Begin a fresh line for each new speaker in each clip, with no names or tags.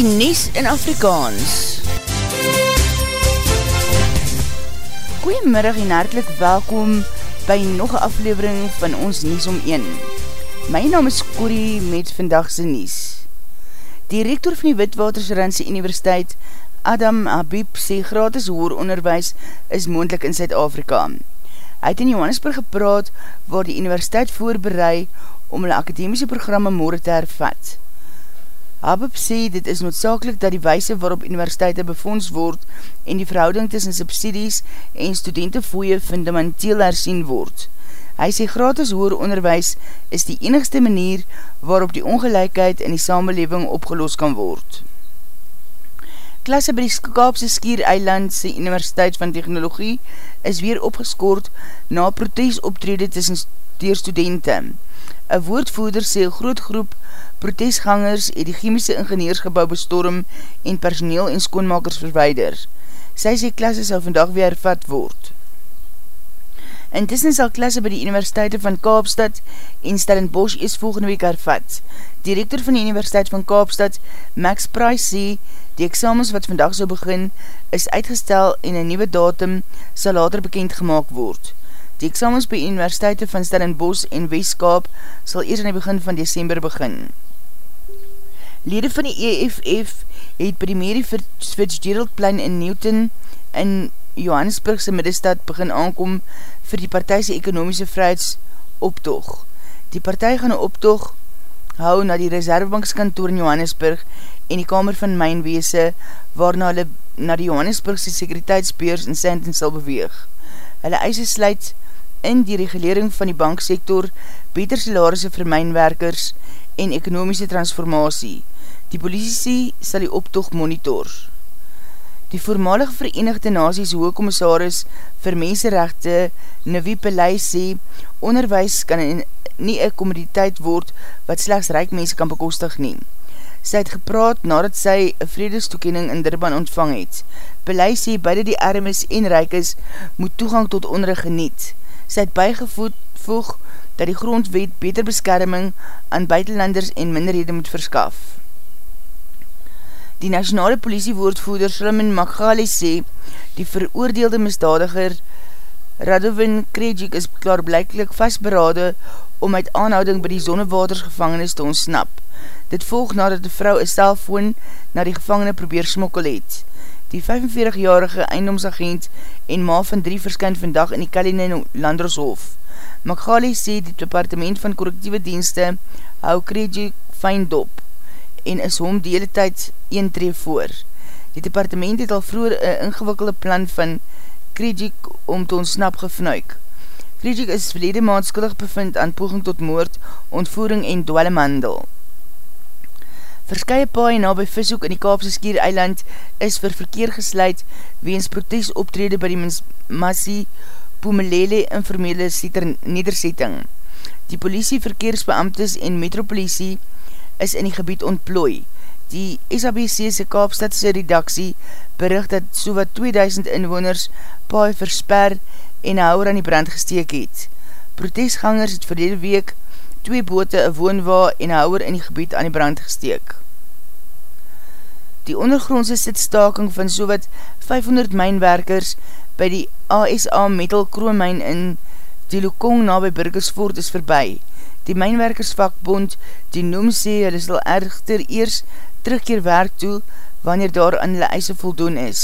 die Nies in Afrikaans. Goeiemiddag en hartelijk welkom by nog een aflevering van ons Nies om 1. My naam is Corrie met vandagse Nies. Die rector van die Witwatersrandse Universiteit, Adam Habib, sê gratis hooronderwijs is moendlik in Zuid-Afrika. Hy het in Johannesburg gepraat waar die universiteit voorbereid om hulle akademiese programme morgen te hervat. Habib sê dit is noodzakelik dat die weise waarop universiteite befonds word en die verhouding tussen subsidies en studentenfooie fundamenteel hersien word. Hy sê gratis hoer onderwijs is die enigste manier waarop die ongelijkheid in die samenleving opgelos kan word. Klasse by die Skaapse Skier Eilandse Universiteit van Technologie is weer opgeskoord na protes optrede tussen die studenten. Een woordvoerder sê een groot groep protesgangers het die chemische ingenieursgebouw bestorm en personeel en skoonmakers verweider. Sy sê klasse sal vandag weer hervat word. Intussen sal klasse by die Universiteite van Kaapstad en Stellenbosch is volgende week hervat. Director van die Universiteit van Kaapstad, Max Price, sê die examens wat vandag sal begin is uitgestel en een nieuwe datum sal later bekend gemaakt word. Die examens by Universiteite van Stellenbosch en Westkaap sal eers in die begin van December begin. Lede van die EFF het by die Mary Fitzgerald plein in Newton in Johannesburgse middestad begin aankom vir die partijse ekonomiese vrijheidsoptoog. Die partij gaan een optoog hou na die reservebankskantoor in Johannesburg en die kamer van Mijnweese waarna hulle na die Johannesburgse sekuriteitsbeers in Sandton sal beweeg. Hulle eise sluit in die regulering van die banksektor, beter salarisse vir mijnwerkers en ekonomiese transformatie. Die politie sal die optocht monitor. Die voormalige Verenigde Naties hoogkommissaris vir menserechte Navi Pillay sê, onderwijs kan nie een commoditeit word wat slechts rijk mense kan bekostig nie. Sy het gepraat nadat sy een vredestoekening in Durban ontvang het. Pillay sê, beide die armes en rijkes moet toegang tot onderrig geniet. Sy het bijgevoed voeg dat die grondwet beter beskerming aan buitenlanders en minderhede moet verskaf. Die nationale politiewoordvoerder Shrimin Magali sê, die veroordeelde misdadiger Radovin Krejik is klaarblijklik vastberade om uit aanhouding by die zonnewatersgevangenis te ontsnap. Dit volg nadat die vrou een cellfoon na die gevangene probeer smokkel het. Die 45-jarige eindomsagent en ma van drie verskyn vandag in die Kalinin Landershof. Magali sê die departement van correctieve dienste hou Krejik fijn dop en is hom die hele tyd een tree voor. Die departement het al vroeger een ingewikkelde plan van Krejik om te ontsnap gefnuik. Krejik is verlede maand skuldig bevind aan poging tot moord, ontvoering en dwellemandel. Verskye paai na by vishoek in die Kaapse Skier Eiland is vir verkeer gesluit weens protes optrede by die Massie Poemelele informele nederzetting. Die politie, verkeersbeamtes en metropolitie is in die gebied ontplooi. Die SABC'se Kaapstadse redaksie bericht dat so wat 2000 inwoners paai versper en een houwer aan die brand gesteek het. Protestgangers het verlede week twee bote, een woonwa en een houwer in die gebied aan die brand gesteek. Die ondergrondse sitstaking van so wat 500 mijnwerkers by die ASA Metal Kroonmijn in Dilokong na by Burgersvoort is verby. Die Mijnwerkersvakbond, die noem sê, hulle sal ergter eers terugkeer werk toe, wanneer daar aan hulle eise voldoen is.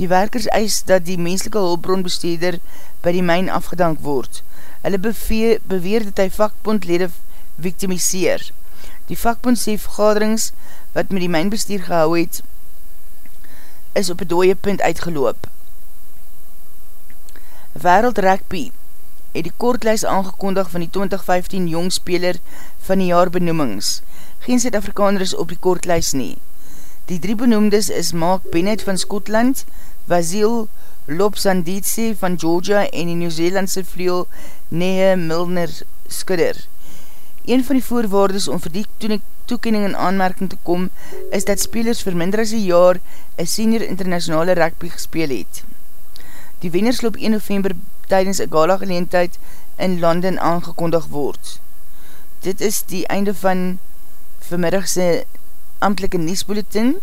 Die werkers eis dat die menselike hulpbronbesteder by die mijn afgedank word. Hulle bevee, beweer dat hy vakbondlede victimiseer. Die vakbond sê vergaderings wat met die mijnbestuur gehou het, is op een dooie punt uitgeloop. Wereld Rugby het die kortlijs aangekondig van die 2015 jongspeler van die jaar benoemings. Geen Zuid-Afrikaner is op die kortlijs nie. Die drie benoemdes is Mark Bennett van Skotland, Vasil Lopsanditse van Georgia en die Nieuw-Zeelandse vleel Nehe Milner Skudder. Een van die voorwaardes om vir die toekening in aanmerking te kom, is dat spelers vir minder as een jaar een senior internationale rugby gespeel het. Die wenners loop 1 november tydens een gala geleentheid in London aangekondig word. Dit is die einde van vanmiddagse amtelike Niesbulletin,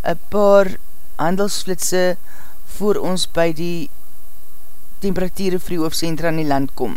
een paar handelsflitse voor ons by die temperatuur vrie hoofdcentra in die land kom.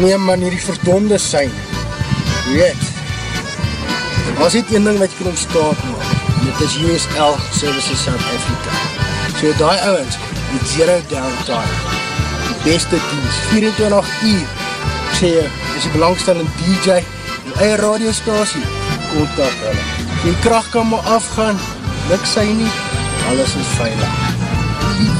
Nee man, hierdie verdonde sein. Weet, was dit een ding wat jy kan ontstaan maak. En dit is USL Services South Africa. So die ouwens, met zero downtime. Die beste dienst, 24 uur. Ek sê jy, is die belangstellende DJ, die eie radiostasie, kontak hulle die kracht kan maar afgaan, luk sy nie, alles is veilig.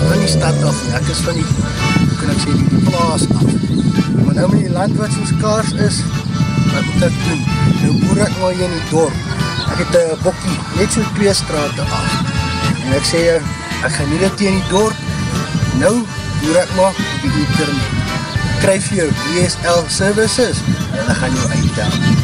Van die stad af, ek is van die, hoe kan ek sê, die plaas af. Maar nou met die land wat soos kaars is, wat moet ek doen? Nou boer ek maar hier in die dorp. Ek het een bokkie, net so twee straten af. En ek sê, ek gaan nie dit in die dorp, nou boer ek maar op die internet. Kryf jou DSL services, en ek gaan jou uitdaan.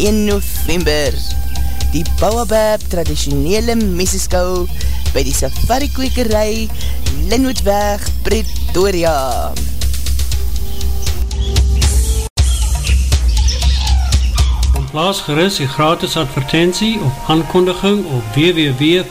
1 November. Die Bouwabab traditionele meseskou by die safari kwekerij Linwoodweg, Pretoria.
Plaas geris die gratis advertentie of aankondiging op www.v.co.za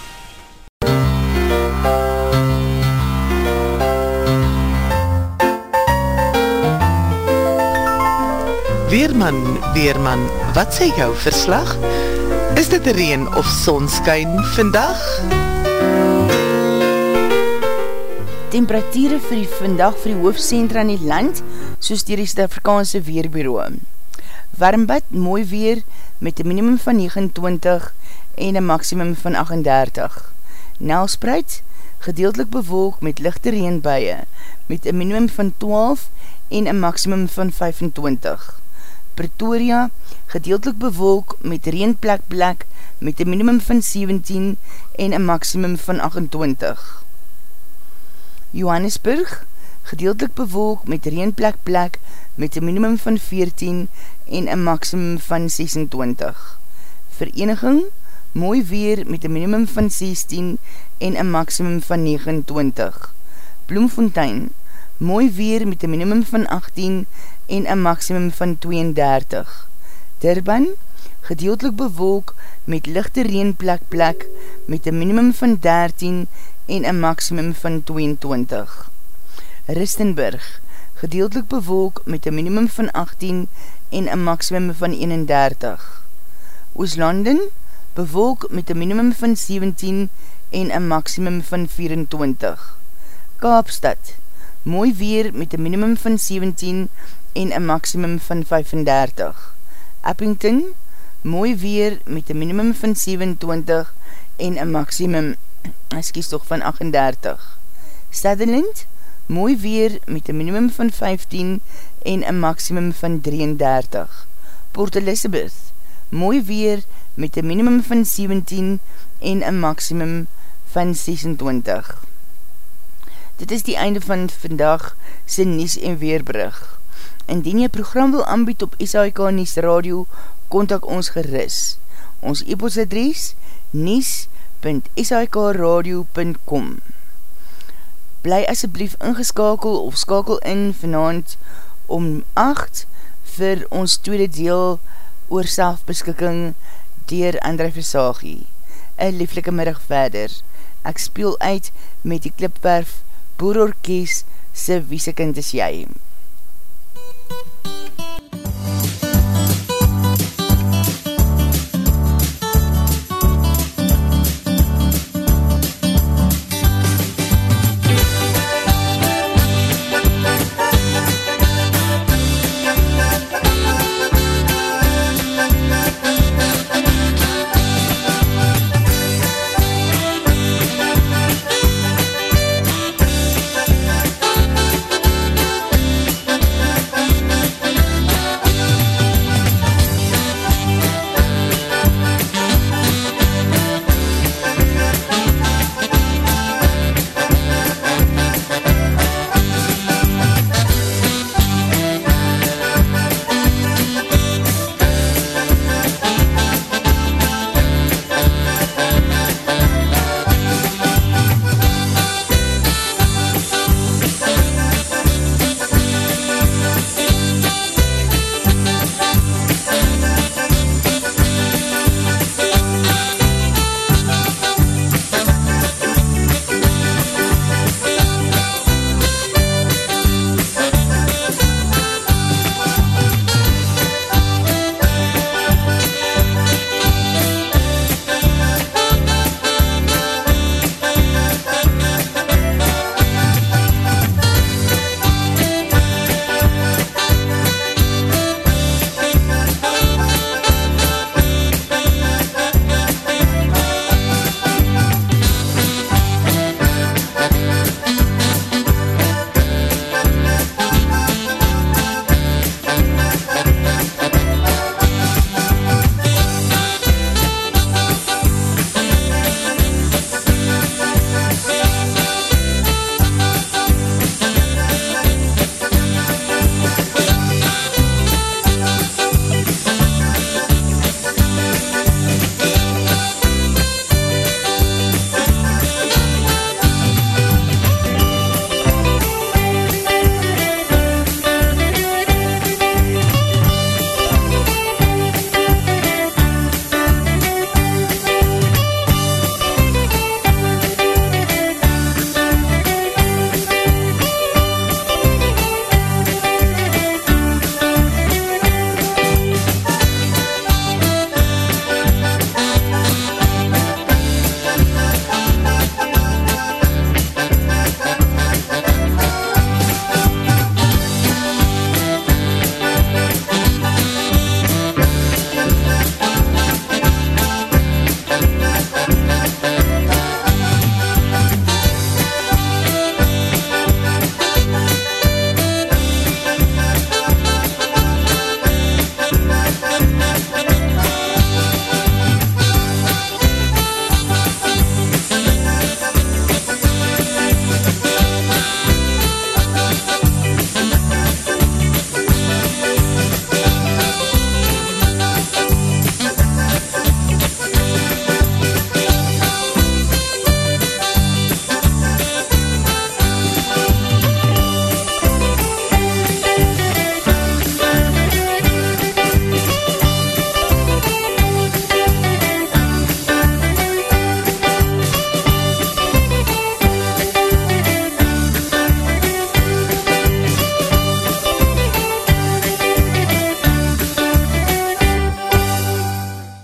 Weerman, Weerman, wat sê jou verslag? Is dit reen of sonskyn vandag?
Temperatuur vir die vandag vir die hoofdcentra in die land, soos dier die Stafrikaanse Weerbureau. Warmbad, mooi weer, met een minimum van 29 en een maximum van 38. Nelspreid, gedeeltelik bewolk met lichte reenbuie, met een minimum van 12 en een maximum van 25. Pretoria, gedeeltelik bewolk met reenplek plek, met een minimum van 17 en een maximum van 28. Johannesburg, gedeeltelik bewolk met reenplek plek, met een minimum van 14 en een maximum van 26. Vereniging, mooi weer met een minimum van 16 en een maximum van 29. Bloemfontein, mooi weer met een minimum van 18 en een maximum van 32. Durban, gedeeltelik bewolk met lichte reenplek plek met een minimum van 13 en een maximum van 22. Ristenburg, gedeeltelik bewolk met een minimum van 18 en een maximum van 31. Ooslanden, bewolk met een minimum van 17 en een maximum van 24. Kaapstad, mooi weer met een minimum van 17 en een maximum van 35. Eppington, mooi weer met een minimum van 27 en een maximum, excuse toch, van 38. Sutherland, mooi weer met een minimum van 15 en een maximum van 33. Port Elizabeth, mooi weer met een minimum van 17 en een maximum van 26. Dit is die einde van vandag sy Nies en Weerbrug. Indien jy program wil aanbied op SAIK Nies Radio, kontak ons geris. Ons e-postadries nies.sikradio.com Bly asjeblief ingeskakel of skakel in vanavond om 8 vir ons tweede deel oor selfbeskikking dier André Versagie. Een lieflike middag verder. Ek speel uit met die klipwerf Boerorkies se Wiesekind is jy. MUZIEK